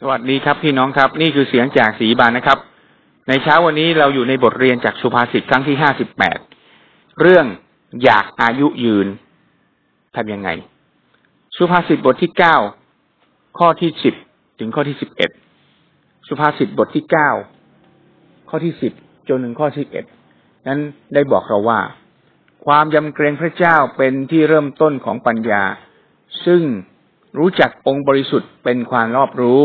สวัสดีครับพี่น้องครับ นี่คือเสียงจากสีบานนะครับ ในเช้าวันนี้เราอยู่ในบทเรียนจากสุภาษิตครั้งที่ห้าสิบแปดเรื่องอยากอายุยืนทำยังไง สุภาษิตบทที่เก้าข้อที่สิบถึงข้อที่สิบเอ็ดสุภาษิตบทที่เก้าข้อที่สิบจนถึงข้อที่เอ็ดนั้นได้บอกเราว่า ความยำเกรงพระเจ้าเป็นที่เริ่มต้นของปัญญา ซึ่งรู้จักองค์บริสุทธิ์เป็นความรอบรู้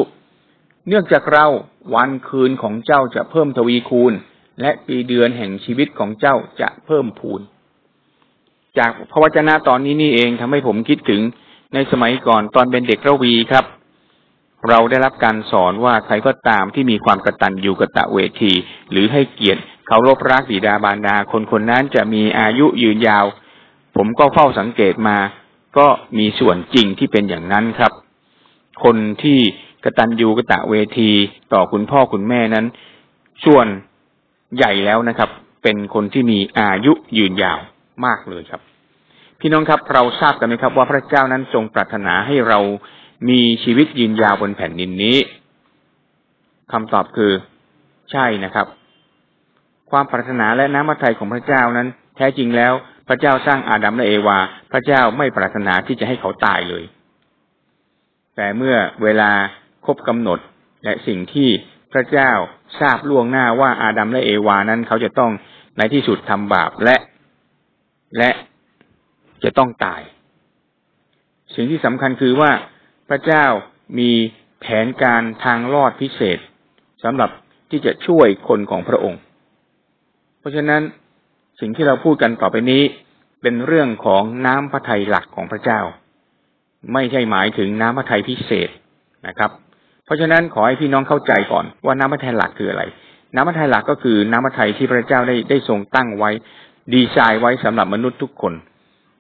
เนื่องจากเราวันคืนของเจ้าจะเพิ่มทวีคูณ และปีเดือนแห่งชีวิตของเจ้าจะเพิ่มพูน จากพระวจนะตอนนี้นี่เองทำให้ผมคิดถึงในสมัยก่อนตอนเป็นเด็กระวีครับ เราได้รับการสอนว่าใครก็ตามที่มีความกระตันอยู่กตะเวที หรือให้เกียรติเคารพรักบิดาบารดาคนคนนั้นจะมีอายุยืนยาว ผมก็เฝ้าสังเกตมา ก็มีส่วนจริงที่เป็นอย่างนั้นครับ คนที่ กตัญญูกตะเวทีต่อคุณพ่อคุณแม่นั้น ส่วนใหญ่แล้วนะครับ เป็นคนที่มีอายุยืนยาวมากเลยครับ พี่น้องครับเราทราบกันไหมครับ ว่าพระเจ้านั้นทรงปรารถนาให้เรามีชีวิตยืนยาวบนแผ่นดินนี้คำตอบคือใช่นะครับ ความปรารถนาและน้ำพระทัยของพระเจ้านั้น แท้จริงแล้ว พระเจ้าสร้างอาดัมและเอวา พระเจ้าไม่ปรารถนาที่จะให้เขาตายเลย แต่เมื่อเวลา ครบกำหนด และสิ่งที่พระเจ้าทราบล่วงหน้าว่าอาดัมและเอวานั้นเขาจะต้องในที่สุดทำบาปและและจะต้องตาย สิ่งที่สำคัญคือว่าพระเจ้ามีแผนการทางรอดพิเศษสำหรับที่จะช่วยคนของพระองค์ เพราะฉะนั้นสิ่งที่เราพูดกันต่อไปนี้เป็นเรื่องของน้ำพระทัยหลักของพระเจ้า ไม่ใช่หมายถึงน้ำพระทัยพิเศษนะครับ เพราะฉะนั้นขอให้พี่น้องเข้าใจก่อนว่าน้ำพระทัยหลักคืออะไร น้ำพระทัยหลักก็คือน้ำพระทัยที่พระเจ้าได้ได้ทรงตั้งไว้ ดีไซน์ไว้สำหรับมนุษย์ทุกคน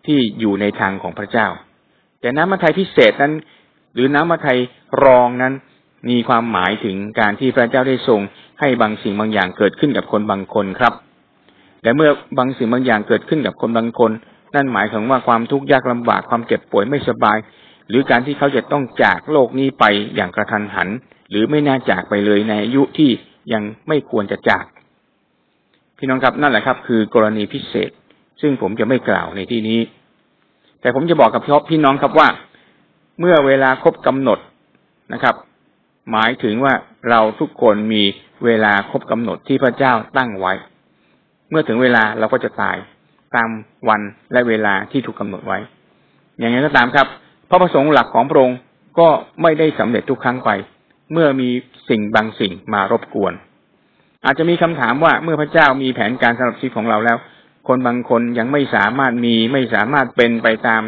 ที่อยู่ในทางของพระเจ้า แต่น้ำพระทัยพิเศษนั้น หรือน้ำพระทัยรองนั้น มีความหมายถึงการที่พระเจ้าได้ทรงให้บางสิ่งบางอย่างเกิดขึ้นกับคนบางคนครับและเมื่อบางสิ่งบางอย่างเกิดขึ้นกับคนบางคน นั่นหมายถึงว่าความทุกข์ยากลำบากความเจ็บป่วยไม่สบาย หรือการที่เขาจะต้องจากโลกนี้ไปอย่างกระทันหัน หรือไม่น่าจากไปเลยในอายุที่ยังไม่ควรจะจาก พี่น้องครับนั่นแหละครับ คือกรณีพิเศษ ซึ่งผมจะไม่กล่าวในที่นี้ แต่ผมจะบอกกับพี่น้องครับว่า เมื่อเวลาครบกำหนดนะครับ หมายถึงว่าเราทุกคนมีเวลาครบกำหนดที่พระเจ้าตั้งไว้ เมื่อถึงเวลาเราก็จะตายตามวันและเวลาที่ถูกกาหนดไว้ อย่างไรก็ตามครับ พระประสงค์หลักของพระองค์ก็ไม่ได้สำเร็จทุกครั้งไป เมื่อมีสิ่งบางสิ่งมารบกวน อาจจะมีคำถามว่าเมื่อพระเจ้ามีแผนการสำหรับชีวิตของเราแล้ว คนบางคนยังไม่สามารถมีไม่สามารถเป็นไปตาม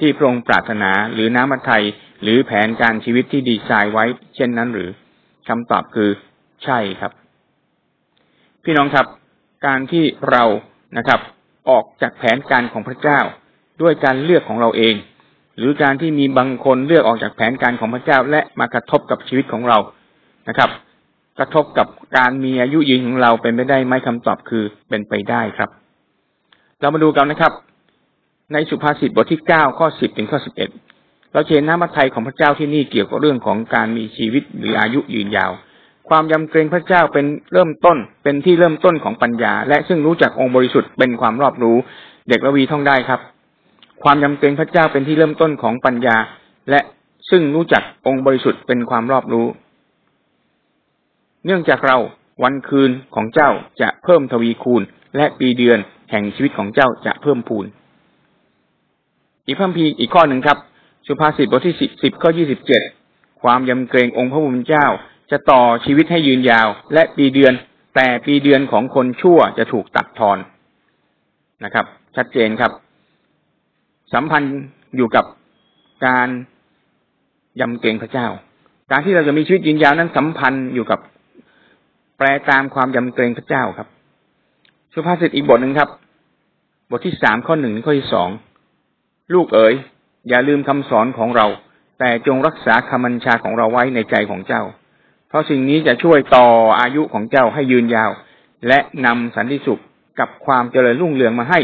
ที่พระองค์ปรารถนาหรือน้ำมันไทยหรือแผนการชีวิตที่ดีไซน์ไว้ เช่นนั้นหรือคำตอบคือใช่ครับ พี่น้องครับ การที่เรานะครับ ออกจากแผนการของพระเจ้า ด้วยการเลือกของเราเอง หรือการที่มีบางคนเลือกออกจากแผนการของพระเจ้าและมากระทบกับชีวิตของเรานะครับ กระทบกับการมีอายุยืนของเราเป็นไปได้ไหมคำตอบคือเป็นไปได้ครับ เรามาดูกันนะครับ ในสุภาษิตบทที่เก้าข้อสิบถึงข้อสิบเอ็ดเราเห็นน้ำพระทัยของพระเจ้าที่นี่เกี่ยวกับเรื่องของการมีชีวิตหรืออายุยืนยาว ความยำเกรงพระเจ้าเป็นเริ่มต้น เป็นที่เริ่มต้นของปัญญา และซึ่งรู้จักองค์บริสุทธิ์เป็นความรอบรู้ เด็กระวีท่องได้ครับ ความยำเกรงพระเจ้าเป็นที่เริ่มต้นของปัญญา และซึ่งรู้จักองค์บริสุทธิ์เป็นความรอบรู้ เนื่องจากเราวันคืนของเจ้าจะเพิ่มทวีคูณ และปีเดือนแห่งชีวิตของเจ้าจะเพิ่มพูน อีกพัมพีอีกข้อหนึ่งครับ สุภาษิตบทที่สิบสิบข้อยี่สิบเจ็ดความยำเกรงองค์พระผู้เป็นเจ้า จะต่อชีวิตให้ยืนยาว และปีเดือน แต่ปีเดือนของคนชั่วจะถูกตัดทอนนะครับ ชัดเจนครับ สัมพันธ์อยู่กับการยำเกรงพระเจ้า การที่เราจะมีชีวิตยืนยาวนั้นสัมพันธ์อยู่กับแปลตามความยำเกรงพระเจ้าครับ สุภาษิตอีกบทหนึ่งครับ บทที่สามข้อหนึ่งข้อที่สองลูกเอ๋ยอย่าลืมคำสอนของเรา แต่จงรักษาคำบัญชาของเราไว้ในใจของเจ้า เพราะสิ่งนี้จะช่วยต่ออายุของเจ้าให้ยืนยาว และนำสันติสุขกับความเจริญรุ่งเรืองมาให้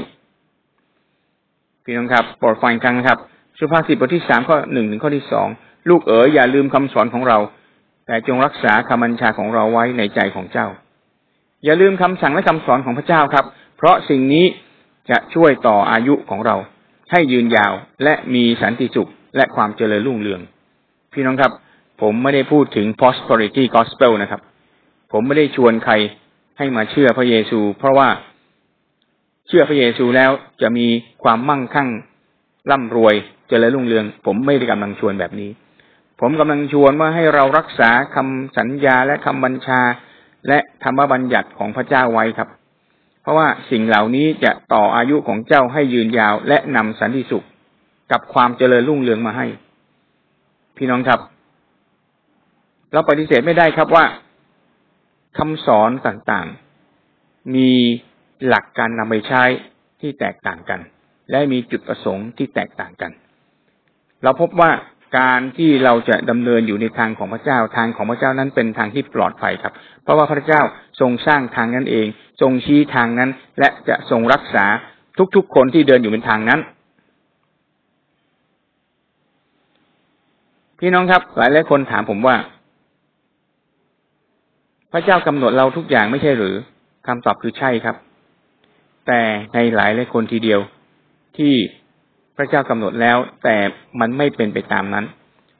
พี่น้องครับโปรดฟังครั้งนะครับ สุภาษิตบทที่สามข้อหนึ่งถึงข้อที่สองลูกเอ๋ยอย่าลืมคำสอนของเรา แต่จงรักษาคำบัญชาของเราไว้ในใจของเจ้า อย่าลืมคำสั่งและคำสอนของพระเจ้าครับ เพราะสิ่งนี้จะช่วยต่ออายุของเรา ให้ยืนยาวและมีสันติสุขและความเจริญรุ่งเรือง พี่น้องครับ ผมไม่ได้พูดถึง prosperity gospel นะครับ ผมไม่ได้ชวนใครให้มาเชื่อพระเยซู เพราะว่า ชื่อพระเยซูแล้วจะมีความมั่งคั่งร่ำรวยเจริญรุ่งเรือง ผมไม่ได้กำลังชวนแบบนี้ ผมกำลังชวนว่าให้เรารักษาคำสัญญาและคำบัญชา และธรรมบัญญัติของพระเจ้าไว้ครับ เพราะว่าสิ่งเหล่านี้จะต่ออายุของเจ้าให้ยืนยาว และนำสันติสุขกับความเจริญรุ่งเรืองมาให้ พี่น้องครับ เราปฏิเสธไม่ได้ครับว่าคำสอนต่างๆ มี หลักการนำไปใช้ที่แตกต่างกัน และมีจุดประสงค์ที่แตกต่างกัน เราพบว่าการที่เราจะดำเนินอยู่ในทางของพระเจ้าทางของพระเจ้านั้นเป็นทางที่ปลอดภัยครับ เพราะว่าพระเจ้าทรงสร้างทางนั้นเอง ทรงชี้ทางนั้น และจะทรงรักษาทุกๆคนที่เดินอยู่ในทางนั้น พี่น้องครับ หลายหลายคนถามผมว่า พระเจ้ากำหนดเราทุกอย่างไม่ใช่หรือคำตอบคือใช่ครับ แต่ในหลายหลายคนทีเดียว ที่พระเจ้ากำหนดแล้ว แต่มันไม่เป็นไปตามนั้น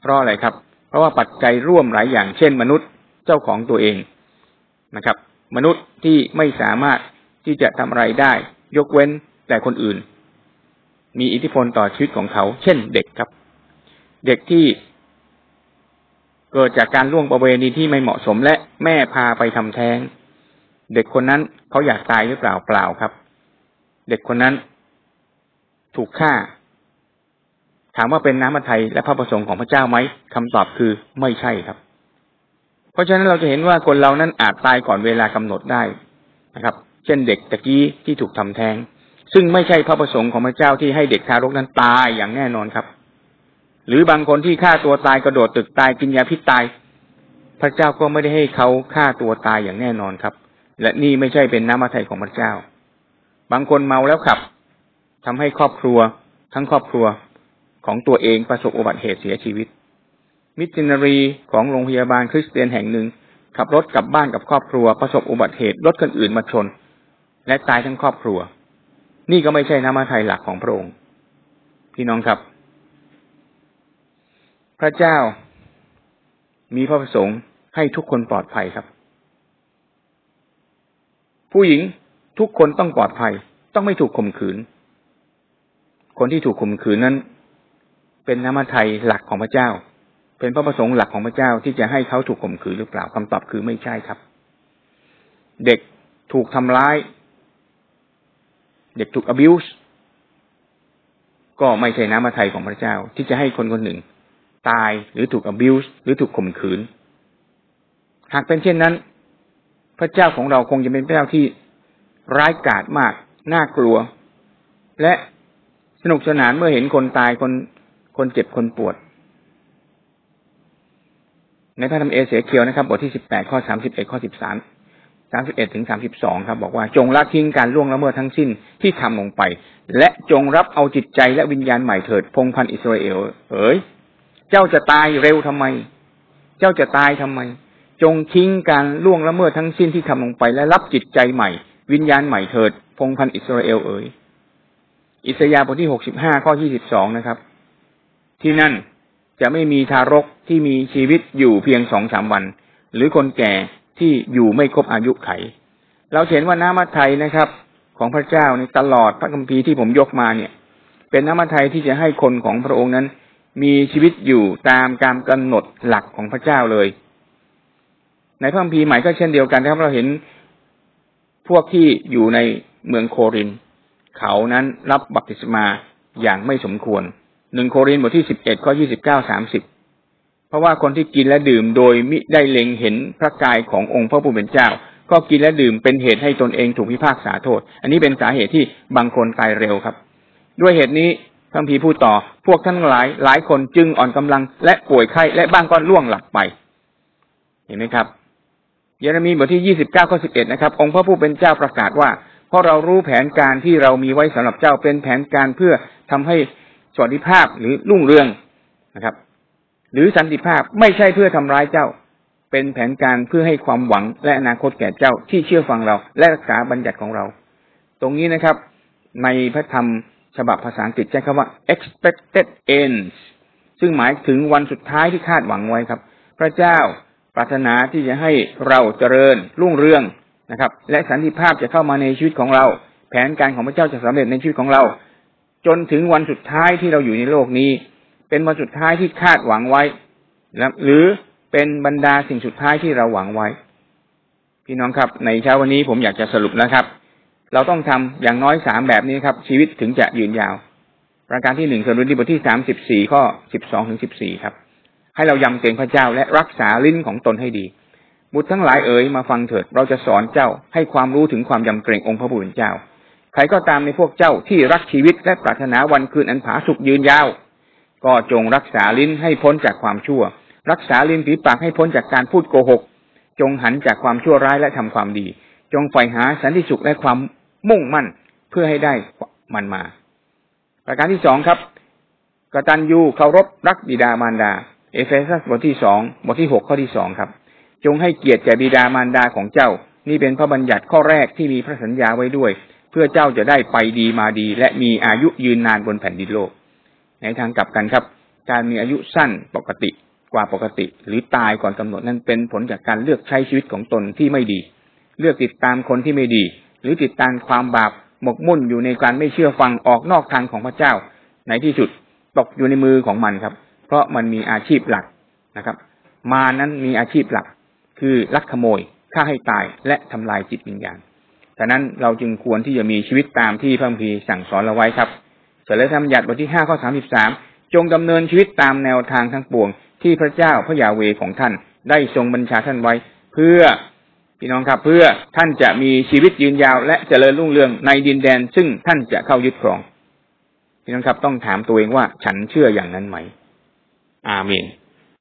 เพราะอะไรครับ เพราะว่าปัจจัยร่วมหลายอย่าง เช่น มนุษย์เจ้าของตัวเองนะครับ มนุษย์ที่ไม่สามารถที่จะทำอะไรได้ ยกเว้นแต่คนอื่น มีอิทธิพลต่อชีวิตของเขา เช่น เด็กครับ เด็กที่เกิดจากการล่วงประเวณีที่ไม่เหมาะสมและแม่พาไปทำแท้ง เด็กคนนั้นเขาอยากตายหรือเปล่าเปล่าครับ เด็กคนนั้นถูกฆ่า ถามว่าเป็นน้ำมันไทยและพระประสงค์ของพระเจ้าไหมคำตอบคือไม่ใช่ครับ เพราะฉะนั้นเราจะเห็นว่าคนเรานั้นอาจตายก่อนเวลากำหนดได้นะครับ เช่นเด็กตะกี้ที่ถูกทำแท้ง ซึ่งไม่ใช่พระประสงค์ของพระเจ้าที่ให้เด็กทารกนั้นตายอย่างแน่นอนครับ หรือบางคนที่ฆ่าตัวตายกระโดดตึกตายกินยาพิษตาย พระเจ้าก็ไม่ได้ให้เขาฆ่าตัวตายอย่างแน่นอนครับ และนี่ไม่ใช่เป็นน้ำมันไทยของพระเจ้า บางคนเมาแล้วขับทำให้ครอบครัว ทั้งครอบครัวของตัวเองประสบอุบัติเหตุเสียชีวิต มิชชันนารีของโรงพยาบาลคริสเตียนแห่งหนึ่ง ขับรถกลับบ้านกับครอบครัว ประสบอุบัติเหตุรถคนอื่นมาชน และตายทั้งครอบครัว นี่ก็ไม่ใช่น้ำมันไทยหลักของพระองค์พี่น้องครับ พระเจ้ามีพระประสงค์ให้ทุกคนปลอดภัยครับ ผู้หญิง ทุกคนต้องปลอดภัย ต้องไม่ถูกข่มขืน คนที่ถูกข่มขืนนั้น เป็นน้ำมันไทยหลักของพระเจ้า เป็นพระประสงค์หลักของพระเจ้าที่จะให้เขาถูกข่มขืนหรือเปล่าคำตอบคือไม่ใช่ครับ เด็กถูกทำร้าย เด็กถูก abuse ก็ไม่ใช่น้ำมันไทยของพระเจ้า ที่จะให้คนคนหนึ่ง ตายหรือถูก abuse หรือถูกข่มขืน หากเป็นเช่นนั้น พระเจ้าของเราคงจะเป็นพระเจ้าที่ ร้ายกาจมาก น่ากลัว และสนุกสนานเมื่อเห็นคนตายคนคนเจ็บคนปวด ในพระธรรมเอเสเคียวนะครับ บทที่สิบแปดข้อสามสิบเอ็ดข้อสิบสามสามสิบเอ็ดถึงสามสิบสองครับ บอกว่าจงละทิ้งการล่วงละเมิดทั้งสิ้นที่ทำลงไป และจงรับเอาจิตใจและวิญญาณใหม่เถิดพงพันอิสราเอล เอ๋ยเจ้าจะตายเร็วทำไม เจ้าจะตายทำไม จงทิ้งการล่วงละเมิดทั้งสิ้นที่ทำลงไป และรับจิตใจใหม่ วิญญาณใหม่เถิด พงพันอิสราเอลเอ๋ยอิสยาห์บทที่หกสิบห้าข้อยี่สิบสองนะครับ ที่นั่นจะไม่มีทารกที่มีชีวิตอยู่เพียงสองสามวัน หรือคนแก่ที่อยู่ไม่ครบอายุไข เราเห็นว่าน้ำมัทไทยนะครับ ของพระเจ้าในตลอดพระคัมภีร์ที่ผมยกมาเนี่ย เป็นน้ำมัทไทยที่จะให้คนของพระองค์นั้น มีชีวิตอยู่ตามการกำหนดหลักของพระเจ้าเลย ในพระคัมภีร์ใหม่ก็เช่นเดียวกันนะครับ เราเห็น พวกที่อยู่ในเมืองโคริน เขานั้นรับบัพติศมาอย่างไม่สมควรหนึ่งโครินบทที่สิบเอ็ดข้อยี่สิบเก้าสามสิบเพราะว่าคนที่กินและดื่มโดยมิได้เล็งเห็นพระกายขององค์พระผู้เป็นเจ้า ก็กินและดื่มเป็นเหตุให้ตนเองถูกพิพากษาโทษ อันนี้เป็นสาเหตุที่บางคนตายเร็วครับ ด้วยเหตุนี้พระพีพูดต่อ พวกท่านหลายหลายคนจึงอ่อนกำลังและป่วยไข้และบ้างก็ล่วงหลับไป เห็นไหมครับ เยเรมีบทที่ยี่สิบเก้าข้อสิบเอ็ดนะครับ องค์พระผู้เป็นเจ้าประกาศว่า เพราะเรารู้แผนการที่เรามีไว้สำหรับเจ้าเป็นแผนการเพื่อทำให้สวัสดิภาพหรือรุ่งเรืองนะครับ หรือสันติภาพไม่ใช่เพื่อทำร้ายเจ้า เป็นแผนการเพื่อให้ความหวังและอนาคตแก่เจ้าที่เชื่อฟังเรา และรักษาบัญญัติของเรา ตรงนี้นะครับ ในพระธรรมฉบับภาษาอังกฤษใช้คำว่า expected ends ซึ่งหมายถึงวันสุดท้ายที่คาดหวังไว้ครับ พระเจ้า ปรารถนาที่จะให้เราเจริญรุ่งเรืองนะครับ และสันติภาพจะเข้ามาในชีวิตของเรา แผนการของพระเจ้าจะสำเร็จในชีวิตของเรา จนถึงวันสุดท้ายที่เราอยู่ในโลกนี้ เป็นวันสุดท้ายที่คาดหวังไว้หรือเป็นบรรดาสิ่งสุดท้ายที่เราหวังไว้ พี่น้องครับ ในเช้าวันนี้ผมอยากจะสรุปนะครับ เราต้องทำอย่างน้อยสามแบบนี้ครับ ชีวิตถึงจะยืนยาว ประการที่หนึ่งสรุปที่บทที่สามสิบสี่ข้อสิบสองถึงสิบสี่ครับ ให้เรายำเกรงพระเจ้าและรักษาลิ้นของตนให้ดีบุตรทั้งหลายเอ๋ยมาฟังเถิด เราจะสอนเจ้าให้ความรู้ถึงความยำเกรงองค์พระผู้เป็นเจ้า ใครก็ตามในพวกเจ้าที่รักชีวิตและปรารถนาวันคืนอันผาสุกยืนยาว ก็จงรักษาลิ้นให้พ้นจากความชั่ว รักษาลิ้นฝีปากให้พ้นจากการพูดโกหก จงหันจากความชั่วร้ายและทำความดี จงใฝ่หาสันติสุขและความมุ่งมั่นเพื่อให้ได้มันมา ประการที่สองครับกตัญญูเคารพรักบิดามารดา เอเฟซัสบทที่สองบทที่หกข้อที่สองครับ จงให้เกียรติแก่บิดามารดาของเจ้า นี่เป็นพระบัญญัติข้อแรกที่มีพระสัญญาไว้ด้วย เพื่อเจ้าจะได้ไปดีมาดี และมีอายุยืนนานบนแผ่นดินโลก ในทางกลับกันครับ การมีอายุสั้นปกติกว่าปกติ หรือตายก่อนกำหนดนั้นเป็นผลจากการเลือกใช้ชีวิตของตนที่ไม่ดี เลือกติดตามคนที่ไม่ดี หรือติดตามความบาปหมกมุ่นอยู่ในการไม่เชื่อฟังออกนอกทางของพระเจ้า ในที่สุดตกอยู่ในมือของมันครับ เพราะมันมีอาชีพหลักนะครับ มานั้นมีอาชีพหลัก คือลักขโมยฆ่าให้ตายและทำลายจิตวิญญาณฉะนั้นเราจึงควรที่จะมีชีวิตตามที่พระพีสั่งสอนเราไว้ครับเสร็จแล้วธรรมยัติบทที่ห้าข้อสามสิบสามจงดำเนินชีวิตตามแนวทางทั้งปวง ที่พระเจ้าพระยาเวของท่าน ได้ทรงบัญชาท่านไว้ เพื่อพี่น้องครับ เพื่อท่านจะมีชีวิตยืนยาว และเจริญรุ่งเรืองในดินแดน ซึ่งท่านจะเข้ายึดครองพี่น้องครับต้องถามตัวเองว่าฉันเชื่ออย่างนั้นไหม อาเมน